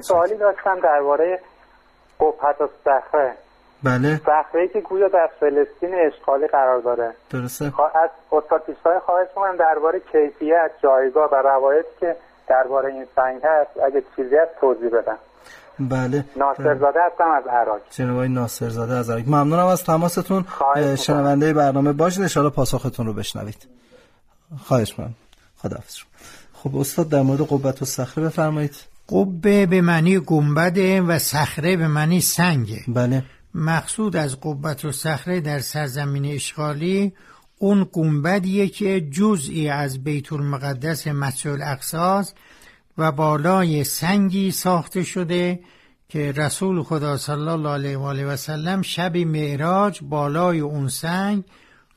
سوالی داشتم درباره قبحت و صخره. بله. صخره که گویا در فلسطین اشغالی قرار داره. درسته. از استاد خواهش می‌کنم درباره کیفیت جایگاه و روایتی که درباره این سنگ هست اگه چیزی هست توضیح بدم. بله. ناصرزاده هستم از عراق. جناب ناصرزاده از عراق. ممنونم از تماستون. شنونده برنامه باشید. ان پاسختون رو بشنوید. خواهش می‌کنم. خداحافظ. خب استاد در مورد قبت و صخره بفرمایید. قبه به معنی گنبده و صخره به معنی سنگه. بله. مقصود از قبت و صخره در سرزمین اشغالی اون گنبدیه که جزئی از بیت المقدس مسجد الاقصاست و بالای سنگی ساخته شده که رسول خدا صلی الله علیه و آله و سلم شب معراج بالای اون سنگ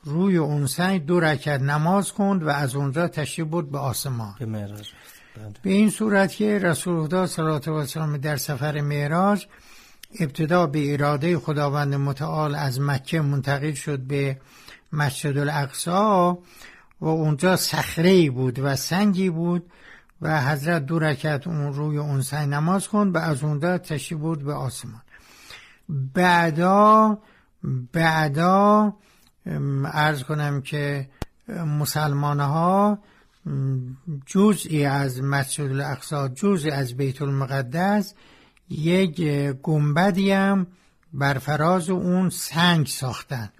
روی اون سنگ دو رکعت نماز خوند و از اونجا تشریف برد به آسمان. به معراج. به این صورت که رسول خدا علیه و سلم در سفر معراج ابتدا به اراده خداوند متعال از مکه منتقل شد به مسجد الاقصا و اونجا صخره بود و سنگی بود و حضرت دو رکعت اون روی اون سنگ نماز خوند و از اونجا تشریف برد به آسمان. بعدا بعدا عرض کنم که مسلمان ها جزئی از مسجد الاقصا جزئی از بیت المقدس یک گنبدی هم بر فراز اون سنگ ساختن.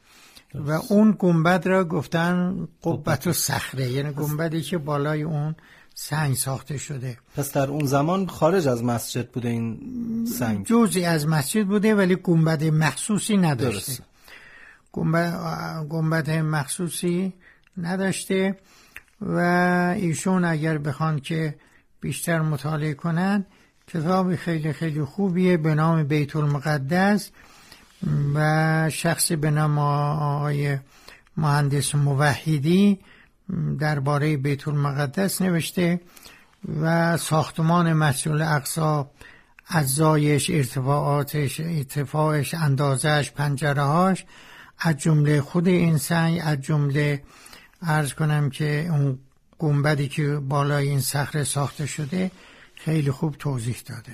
و اون گنبد را گفتن قبت و صخره یعنی گنبدی که بالای اون سنگ ساخته شده. پس در اون زمان خارج از مسجد بوده این سنگ؟ جزئی از مسجد بوده ولی گنبد مخصوصی نداشته. گنبد گنبد مخصوصی نداشته. و ایشون اگر بخوان که بیشتر مطالعه کنن کتاب خیلی خیلی خوبیه به نام بیت المقدس و شخصی به نام آقای مهندس موحدی درباره بیت المقدس نوشته و ساختمان مسجد الاقصا اجزایش ارتفاعاتش ارتفاعش اندازش پنجرهاش از جمله خود این سنگ از جمله عرض کنم که اون گنبدی که بالای این صخره ساخته شده خیلی خوب توضیح داده.